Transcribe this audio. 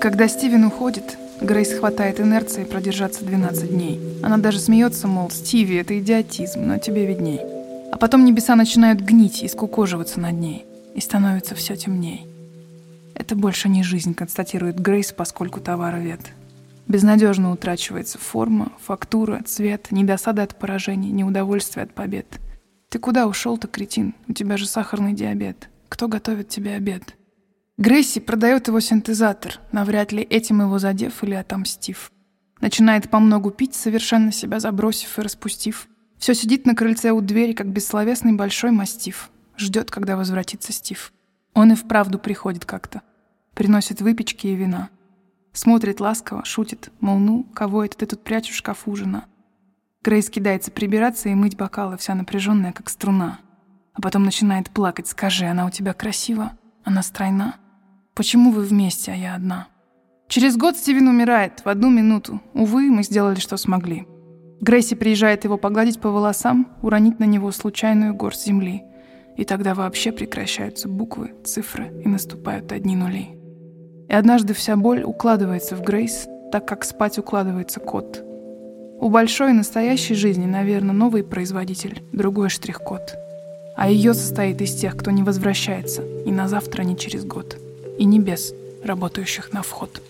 Когда Стивен уходит, Грейс хватает инерции продержаться 12 дней. Она даже смеется, мол, Стиви, это идиотизм, но тебе видней. А потом небеса начинают гнить и скукоживаться над ней. И становится все темней. Это больше не жизнь, констатирует Грейс, поскольку товара вет. Безнадежно утрачивается форма, фактура, цвет, недосада от поражений, неудовольствие от побед. Ты куда ушел-то, кретин? У тебя же сахарный диабет. Кто готовит тебе обед? Грейси продает его синтезатор, навряд ли этим его задев или отомстив. Начинает помногу пить, совершенно себя забросив и распустив. Все сидит на крыльце у двери, как бессловесный большой мастиф. Ждет, когда возвратится Стив. Он и вправду приходит как-то. Приносит выпечки и вина. Смотрит ласково, шутит, мол, ну, кого это ты тут прячешь в шкафу, жена? Грейс кидается прибираться и мыть бокалы, вся напряженная, как струна. А потом начинает плакать. «Скажи, она у тебя красива? Она стройна?» Почему вы вместе, а я одна? Через год Стивен умирает в одну минуту. Увы, мы сделали, что смогли. Грейси приезжает его погладить по волосам, уронить на него случайную горсть земли. И тогда вообще прекращаются буквы, цифры и наступают одни нули. И однажды вся боль укладывается в Грейс, так как спать укладывается кот. У большой настоящей жизни, наверное, новый производитель, другой штрих-код. А ее состоит из тех, кто не возвращается, и на завтра, ни через год и небес, работающих на вход.